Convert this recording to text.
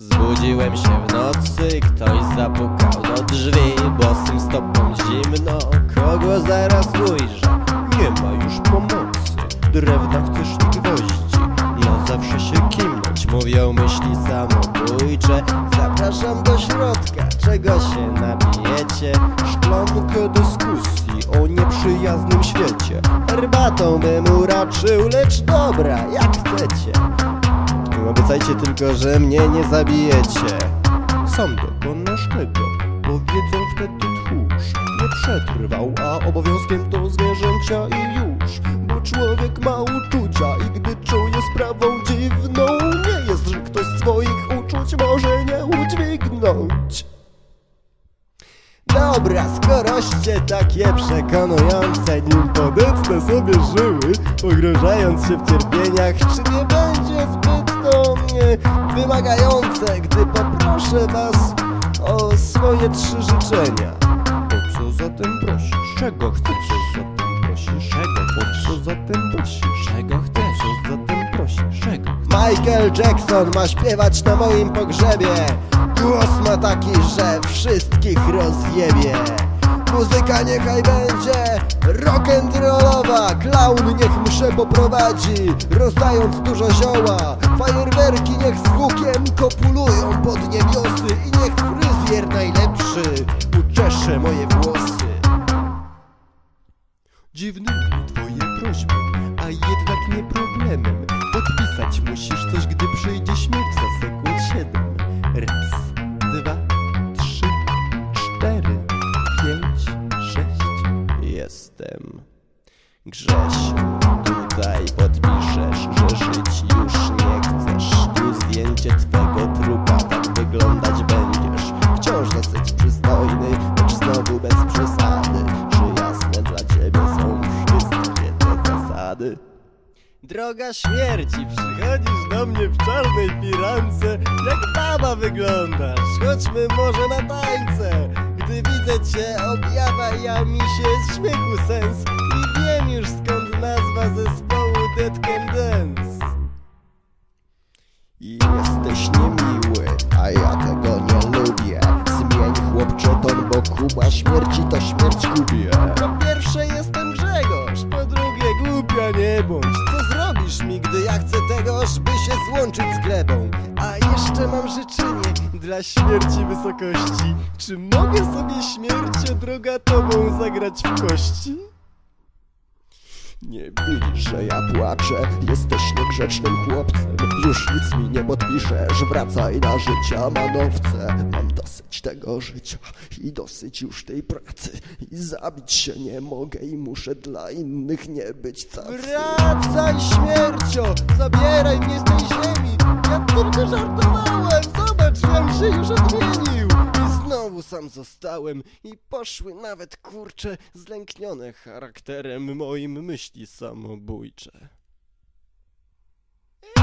Zbudziłem się w nocy, ktoś zapukał do drzwi Bosym stopą zimno, kogo zaraz ujrzę? Nie ma już pomocy, drewna chcesz i gwoździ. Na zawsze się kimnąć, mówią myśli samobójcze. Zapraszam do środka, czego się nabijecie? Szklankę dyskusji o nieprzyjaznym świecie. Herbatą bym uraczył, lecz dobra, jak chcecie Obiecajcie tylko, że mnie nie zabijecie. Sam dokonasz tego, powiedzą wtedy tchórz Nie przetrwał, a obowiązkiem to zwierzęcia i już. Bo człowiek ma uczucia i gdy czuje sprawą dziwną Nie jest, że ktoś swoich uczuć może nie udźwignąć. Dobra, skoroście takie przekonujące Nim podecnę sobie żyły Pogrążając się w cierpieniach Czy nie będzie zbyt wymagające Gdy poproszę was o swoje trzy życzenia O co zatem prosisz? Czego chcesz? Co zatem prosisz? Czego chcesz? Co zatem prosisz? Czego chcesz? Co zatem prosisz? Czego Michael Jackson ma śpiewać na moim pogrzebie Głos ma taki, że wszystkich rozjebie Muzyka niechaj będzie. Rock'n'rollowa Klaun niech mszę poprowadzi. Rozdając dużo zioła Fajerwerki niech z hukiem kopulują pod niebiosy I niech fryzjer Grzesiu Tutaj podpiszesz, że żyć już nie chcesz. Tu zdjęcie twego trupa, tak wyglądać będziesz. Wciąż dosyć przystojny, lecz znowu bez przesady. Czy jasne dla ciebie są wszystkie te zasady? Droga śmierci, przychodzisz do mnie w czarnej firance. Jak baba wyglądasz, chodźmy może na tańce. Gdy widzę cię objawia mi się z śmiechu sens Kuba śmierci to śmierć kubie Po pierwsze jestem Grzegorz, po drugie głupia nie bądź. Co zrobisz mi, gdy ja chcę tegoż, by się złączyć z glebą? A jeszcze mam życzenie dla śmierci wysokości. Czy mogę sobie śmierć, droga tobą zagrać w kości? Nie widzisz, że ja płaczę. Jesteś niegrzecznym chłopcem. Już nic mi nie podpiszesz. Wracaj na życia manowce. Mam dosyć tego życia I dosyć już tej pracy. I zabić się nie mogę I muszę dla innych nie być cacy Wracaj śmiercio. Zabieraj mnie z tej ziemi. Ja tylko żartowałem. Zobacz, ja się już znowu sam zostałem I poszły nawet kurcze Zlęknione charakterem moim myśli samobójcze